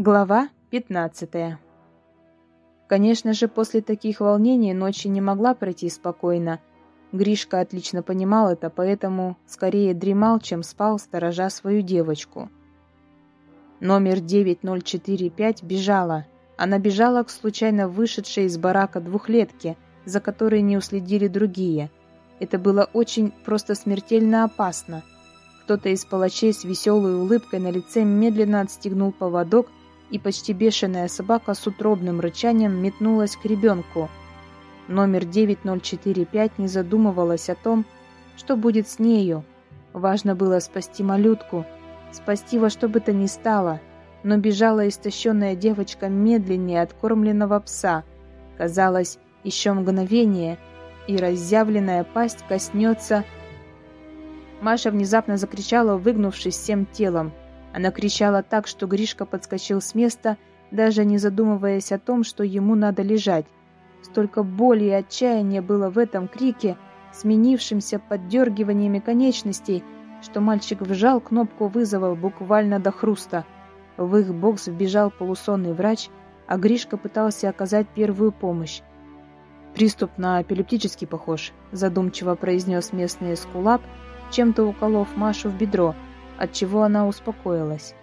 Глава 15 Конечно же, после таких волнений ночи не могла пройти спокойно. Гришка отлично понимал это, поэтому скорее дремал, чем спал, сторожа свою девочку. Номер 9045 бежала. Она бежала к случайно вышедшей из барака двухлетке, за которой не уследили другие. Это было очень просто смертельно опасно – кто-то из палачей с веселой улыбкой на лице медленно отстегнул поводок, и почти бешеная собака с утробным рычанием метнулась к ребенку. Номер 9045 не задумывалась о том, что будет с нею. Важно было спасти малютку, спасти во что бы то ни стало, но бежала истощенная девочка медленнее откормленного пса. Казалось, еще мгновение, и разъявленная пасть коснется Маша внезапно закричала, выгнувшись всем телом. Она кричала так, что Гришка подскочил с места, даже не задумываясь о том, что ему надо лежать. Столько боли и отчаяния было в этом крике, сменившемся поддергиваниями конечностей, что мальчик вжал кнопку вызова буквально до хруста. В их бокс вбежал полусонный врач, а Гришка пытался оказать первую помощь. «Приступ на эпилептический похож», задумчиво произнес местный эскулап, чем-то уколов Машу в бедро, от чего она успокоилась.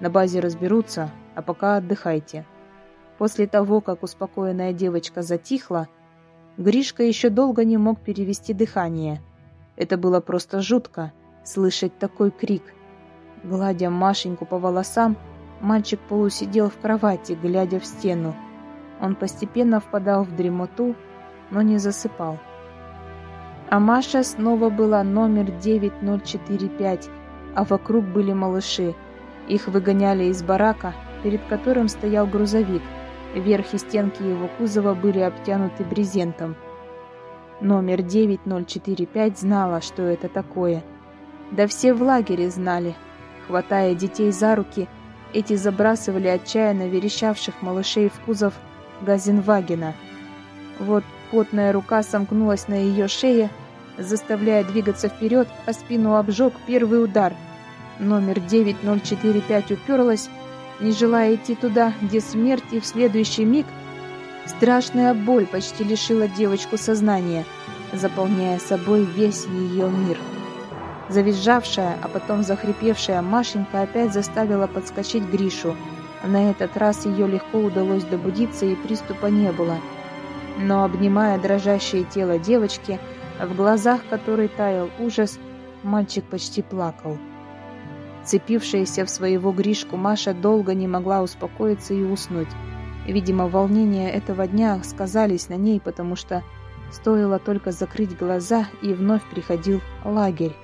На базе разберутся, а пока отдыхайте. После того, как успокоенная девочка затихла, Гришка еще долго не мог перевести дыхание. Это было просто жутко, слышать такой крик. Гладя Машеньку по волосам, мальчик полусидел в кровати, глядя в стену. Он постепенно впадал в дремоту, но не засыпал. А Маша снова была номер 9045, а вокруг были малыши. Их выгоняли из барака, перед которым стоял грузовик. Верх и стенки его кузова были обтянуты брезентом. Номер 9045 знала, что это такое. Да все в лагере знали. Хватая детей за руки, эти забрасывали отчаянно верещавших малышей в кузов Газенвагена. Вот Потная рука сомкнулась на ее шее, заставляя двигаться вперед, а спину обжег первый удар. Номер 9045 уперлась, не желая идти туда, где смерть, и в следующий миг страшная боль почти лишила девочку сознания, заполняя собой весь ее мир. Завизжавшая, а потом захрипевшая Машенька опять заставила подскочить Гришу. На этот раз ее легко удалось добудиться, и приступа не было – но, обнимая дрожащее тело девочки, в глазах которой таял ужас, мальчик почти плакал. Цепившаяся в своего Гришку Маша долго не могла успокоиться и уснуть. Видимо, волнения этого дня сказались на ней, потому что стоило только закрыть глаза, и вновь приходил лагерь.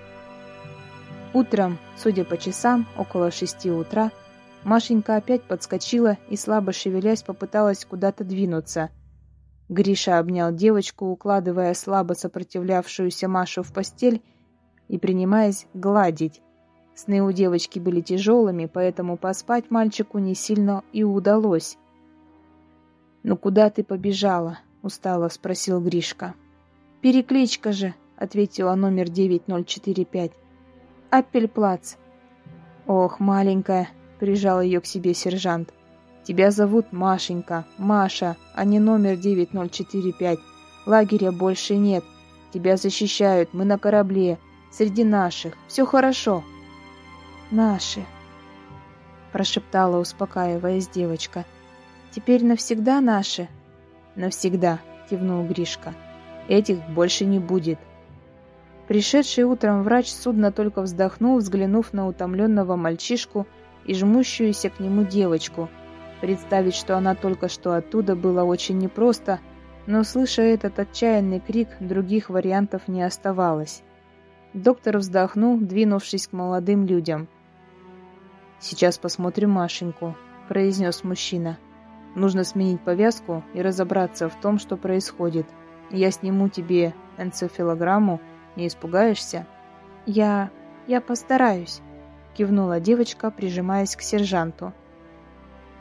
Утром, судя по часам, около шести утра, Машенька опять подскочила и, слабо шевелясь, попыталась куда-то двинуться – Гриша обнял девочку, укладывая слабо сопротивлявшуюся Машу в постель и принимаясь гладить. Сны у девочки были тяжелыми, поэтому поспать мальчику не сильно и удалось. «Ну куда ты побежала?» — устало спросил Гришка. «Перекличка же», — ответила номер 9045. «Аппельплац». «Ох, маленькая», — прижал ее к себе сержант. Тебя зовут Машенька, Маша, а не номер 9045. Лагеря больше нет. Тебя защищают, мы на корабле, среди наших. Все хорошо. Наши, прошептала, успокаиваясь девочка. Теперь навсегда наши? Навсегда, кивнул Гришка. Этих больше не будет. Пришедший утром врач судна только вздохнул, взглянув на утомленного мальчишку и жмущуюся к нему девочку – Представить, что она только что оттуда, было очень непросто, но, слыша этот отчаянный крик, других вариантов не оставалось. Доктор вздохнул, двинувшись к молодым людям. «Сейчас посмотрим Машеньку», — произнес мужчина. «Нужно сменить повязку и разобраться в том, что происходит. Я сниму тебе энцефалограмму, не испугаешься?» «Я... я постараюсь», — кивнула девочка, прижимаясь к сержанту.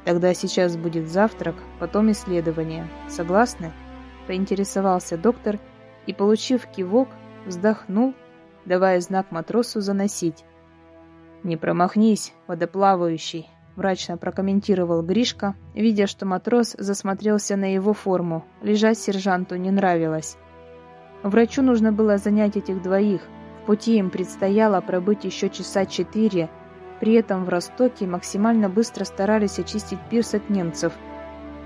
Тогда сейчас будет завтрак, потом исследование. Согласны? Поинтересовался доктор и, получив кивок, вздохнул, давая знак матросу заносить. «Не промахнись, водоплавающий!» мрачно прокомментировал Гришка, видя, что матрос засмотрелся на его форму. Лежать сержанту не нравилось. Врачу нужно было занять этих двоих. В пути им предстояло пробыть еще часа четыре. При этом в Ростоке максимально быстро старались очистить пирс от немцев.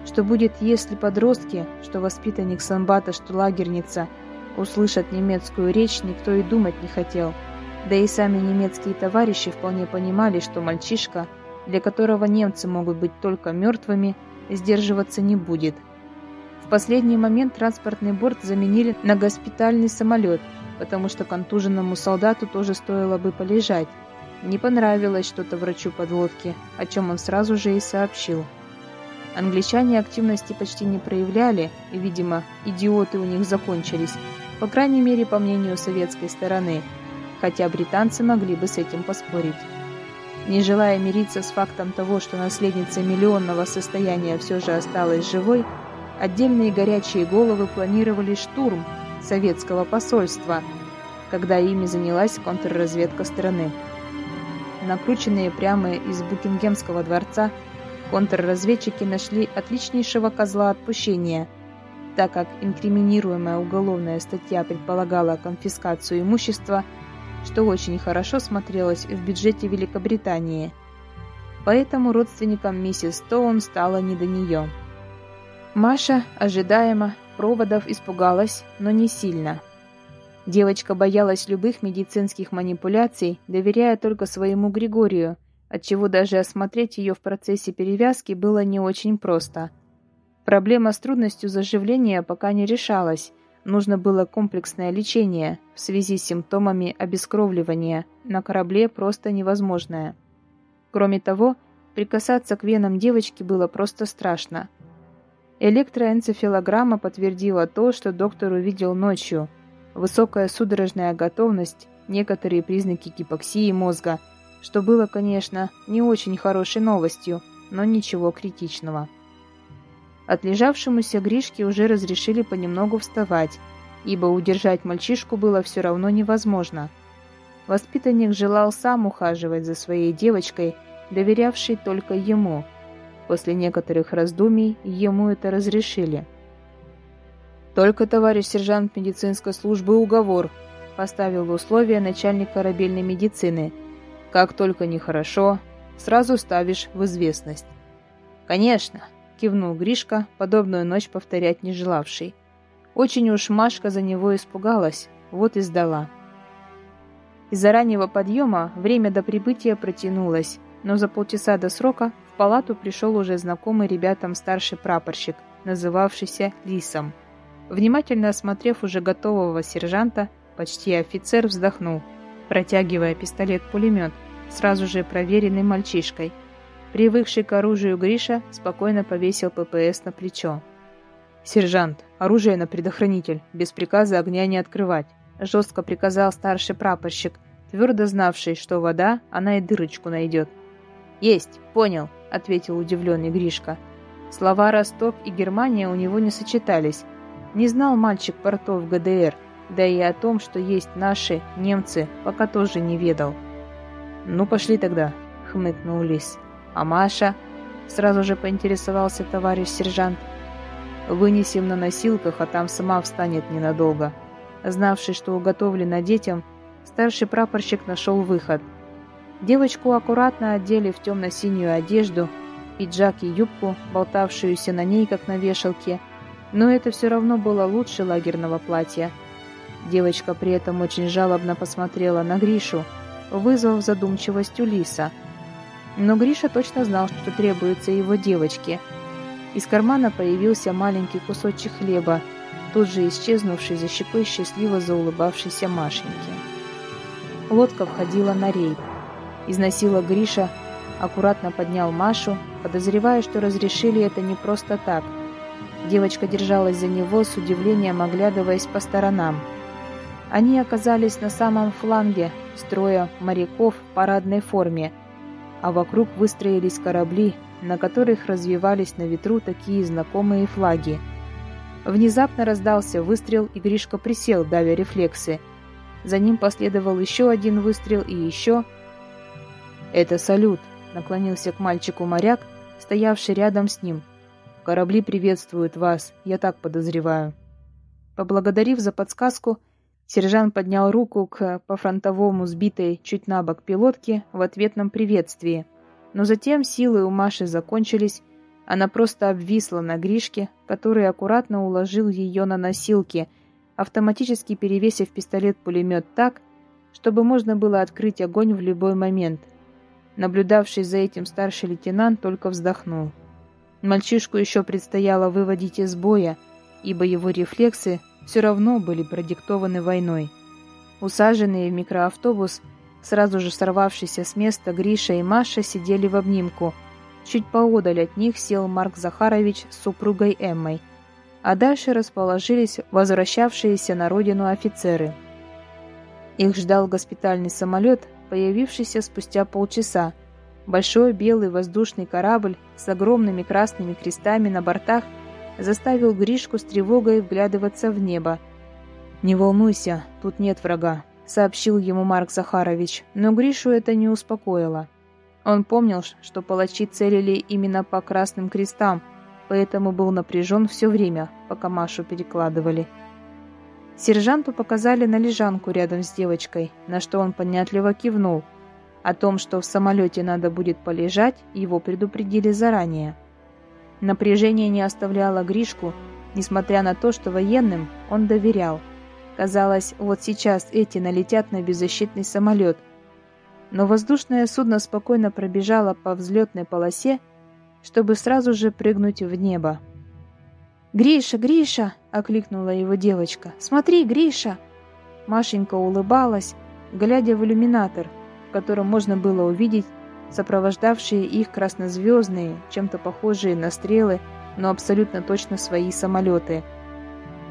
Что будет, если подростки, что воспитанник Санбата, что лагерница, услышат немецкую речь, никто и думать не хотел. Да и сами немецкие товарищи вполне понимали, что мальчишка – для которого немцы могут быть только мертвыми, сдерживаться не будет. В последний момент транспортный борт заменили на госпитальный самолет, потому что контуженному солдату тоже стоило бы полежать. Не понравилось что-то врачу подлодки, о чем он сразу же и сообщил. Англичане активности почти не проявляли, и, видимо, идиоты у них закончились, по крайней мере, по мнению советской стороны, хотя британцы могли бы с этим поспорить. Не желая мириться с фактом того, что наследница миллионного состояния все же осталась живой, отдельные горячие головы планировали штурм советского посольства, когда ими занялась контрразведка страны. Накрученные прямо из Букингемского дворца, контрразведчики нашли отличнейшего козла отпущения, так как инкриминируемая уголовная статья предполагала конфискацию имущества – что очень хорошо смотрелось в бюджете Великобритании. Поэтому родственникам миссис Стоун стало не до нее. Маша, ожидаемо, проводов испугалась, но не сильно. Девочка боялась любых медицинских манипуляций, доверяя только своему Григорию, отчего даже осмотреть ее в процессе перевязки было не очень просто. Проблема с трудностью заживления пока не решалась, Нужно было комплексное лечение в связи с симптомами обескровливания, на корабле просто невозможное. Кроме того, прикасаться к венам девочки было просто страшно. Электроэнцефалограмма подтвердила то, что доктор увидел ночью. Высокая судорожная готовность, некоторые признаки гипоксии мозга, что было, конечно, не очень хорошей новостью, но ничего критичного. Отлежавшемуся Гришке уже разрешили понемногу вставать, ибо удержать мальчишку было все равно невозможно. Воспитанник желал сам ухаживать за своей девочкой, доверявшей только ему. После некоторых раздумий ему это разрешили. «Только, товарищ сержант медицинской службы, уговор», поставил в условия начальник корабельной медицины. «Как только нехорошо, сразу ставишь в известность». «Конечно», кивнул Гришка, подобную ночь повторять не желавший. Очень уж Машка за него испугалась, вот и сдала. Из-за раннего подъема время до прибытия протянулось, но за полчаса до срока в палату пришел уже знакомый ребятам старший прапорщик, называвшийся Лисом. Внимательно осмотрев уже готового сержанта, почти офицер вздохнул, протягивая пистолет-пулемет, сразу же проверенный мальчишкой – Привыкший к оружию Гриша спокойно повесил ППС на плечо. «Сержант, оружие на предохранитель, без приказа огня не открывать», жестко приказал старший прапорщик, твердо знавший, что вода, она и дырочку найдет. «Есть, понял», — ответил удивленный Гришка. Слова «Росток» и «Германия» у него не сочетались. Не знал мальчик портов ГДР, да и о том, что есть наши, немцы, пока тоже не ведал. «Ну, пошли тогда», — хмыкнул Лис. «А Маша?» — сразу же поинтересовался товарищ сержант. «Вынесем на носилках, а там сама встанет ненадолго». Знавший, что уготовлено детям, старший прапорщик нашел выход. Девочку аккуратно одели в темно-синюю одежду, пиджак и юбку, болтавшуюся на ней, как на вешалке, но это все равно было лучше лагерного платья. Девочка при этом очень жалобно посмотрела на Гришу, вызвав задумчивость Лиса – но Гриша точно знал, что требуется его девочке. Из кармана появился маленький кусочек хлеба, тут же исчезнувший за щекой счастливо заулыбавшейся Машеньки. Лодка входила на рейд. Износила Гриша, аккуратно поднял Машу, подозревая, что разрешили это не просто так. Девочка держалась за него с удивлением, оглядываясь по сторонам. Они оказались на самом фланге строя моряков в парадной форме – а вокруг выстроились корабли, на которых развивались на ветру такие знакомые флаги. Внезапно раздался выстрел, и Гришка присел, давя рефлексы. За ним последовал еще один выстрел и еще... «Это салют», — наклонился к мальчику моряк, стоявший рядом с ним. «Корабли приветствуют вас, я так подозреваю». Поблагодарив за подсказку, сержант поднял руку к по-фронтовому сбитой чуть на бок пилотке в ответном приветствии. Но затем силы у Маши закончились, она просто обвисла на Гришке, который аккуратно уложил ее на носилки, автоматически перевесив пистолет-пулемет так, чтобы можно было открыть огонь в любой момент. Наблюдавший за этим старший лейтенант только вздохнул. Мальчишку еще предстояло выводить из боя, ибо его рефлексы все равно были продиктованы войной. Усаженные в микроавтобус, сразу же сорвавшийся с места, Гриша и Маша сидели в обнимку – Чуть поодаль от них сел Марк Захарович с супругой Эммой, а дальше расположились возвращавшиеся на родину офицеры. Их ждал госпитальный самолет, появившийся спустя полчаса. Большой белый воздушный корабль с огромными красными крестами на бортах заставил Гришку с тревогой вглядываться в небо. «Не волнуйся, тут нет врага», — сообщил ему Марк Захарович, но Гришу это не успокоило. Он помнил, что палачи целили именно по красным крестам, поэтому был напряжен все время, пока Машу перекладывали. Сержанту показали на лежанку рядом с девочкой, на что он понятливо кивнул. О том, что в самолете надо будет полежать, его предупредили заранее. Напряжение не оставляло Гришку, несмотря на то, что военным он доверял. Казалось, вот сейчас эти налетят на беззащитный самолет, но воздушное судно спокойно пробежало по взлетной полосе, чтобы сразу же прыгнуть в небо. «Гриша, Гриша!» — окликнула его девочка. «Смотри, Гриша!» Машенька улыбалась, глядя в иллюминатор, котором можно было увидеть сопровождавшие их краснозвездные, чем-то похожие на стрелы, но абсолютно точно свои самолеты.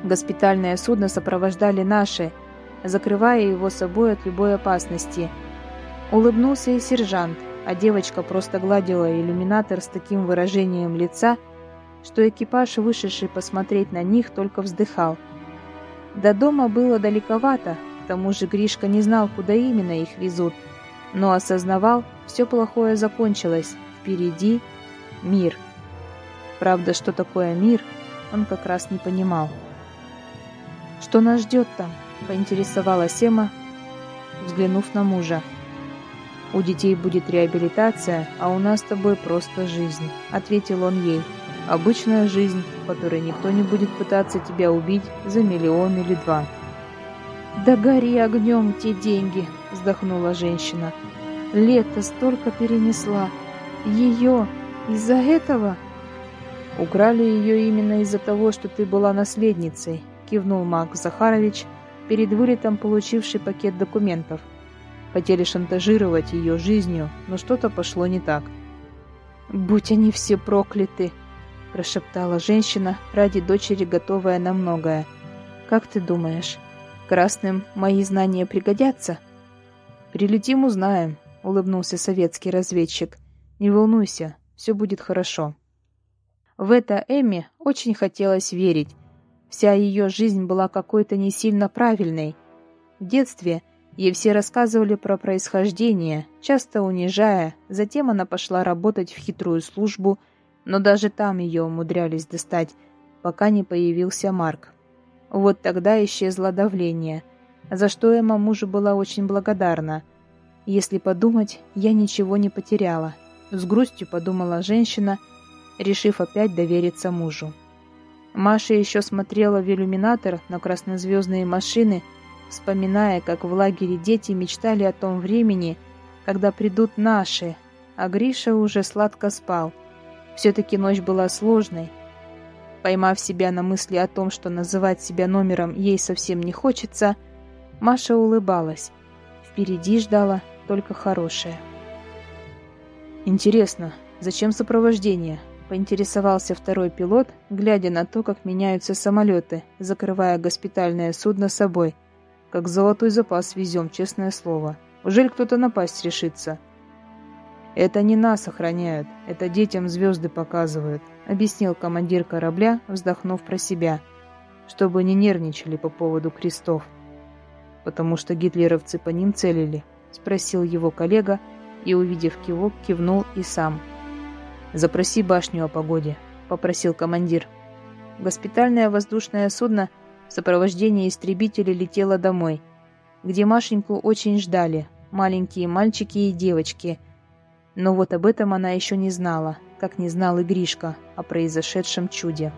Госпитальное судно сопровождали наши, закрывая его собой от любой опасности — Улыбнулся и сержант, а девочка просто гладила иллюминатор с таким выражением лица, что экипаж, вышедший посмотреть на них, только вздыхал. До дома было далековато, к тому же Гришка не знал, куда именно их везут, но осознавал, все плохое закончилось, впереди мир. Правда, что такое мир, он как раз не понимал. «Что нас ждет там?» – поинтересовалась Сема, взглянув на мужа. «У детей будет реабилитация, а у нас с тобой просто жизнь», — ответил он ей. «Обычная жизнь, в которой никто не будет пытаться тебя убить за миллион или два». «Да гори огнем те деньги», — вздохнула женщина. «Лето столько перенесла. Ее из-за этого?» «Украли ее именно из-за того, что ты была наследницей», — кивнул Мак Захарович, перед вылетом получивший пакет документов — Хотели шантажировать ее жизнью, но что-то пошло не так. «Будь они все прокляты!» – прошептала женщина, ради дочери готовая на многое. «Как ты думаешь, красным мои знания пригодятся?» «Прилетим, узнаем», – улыбнулся советский разведчик. «Не волнуйся, все будет хорошо». В это Эмме очень хотелось верить. Вся ее жизнь была какой-то не сильно правильной. В детстве – Ей все рассказывали про происхождение, часто унижая, затем она пошла работать в хитрую службу, но даже там ее умудрялись достать, пока не появился Марк. Вот тогда исчезло давление, за что Эмма мужу была очень благодарна. Если подумать, я ничего не потеряла. С грустью подумала женщина, решив опять довериться мужу. Маша еще смотрела в иллюминатор на краснозвездные машины, вспоминая, как в лагере дети мечтали о том времени, когда придут наши, а Гриша уже сладко спал. Все-таки ночь была сложной. Поймав себя на мысли о том, что называть себя номером ей совсем не хочется, Маша улыбалась. Впереди ждала только хорошее. «Интересно, зачем сопровождение?» — поинтересовался второй пилот, глядя на то, как меняются самолеты, закрывая госпитальное судно собой — как золотой запас везем, честное слово. Ужель кто-то напасть решится? Это не нас охраняют, это детям звезды показывают, объяснил командир корабля, вздохнув про себя, чтобы не нервничали по поводу крестов. Потому что гитлеровцы по ним целили, спросил его коллега, и, увидев кивок, кивнул и сам. «Запроси башню о погоде», — попросил командир. Госпитальное воздушное судно в сопровождении истребителей летело домой, где Машеньку очень ждали, маленькие мальчики и девочки. Но вот об этом она еще не знала, как не знал и Гришка о произошедшем чуде.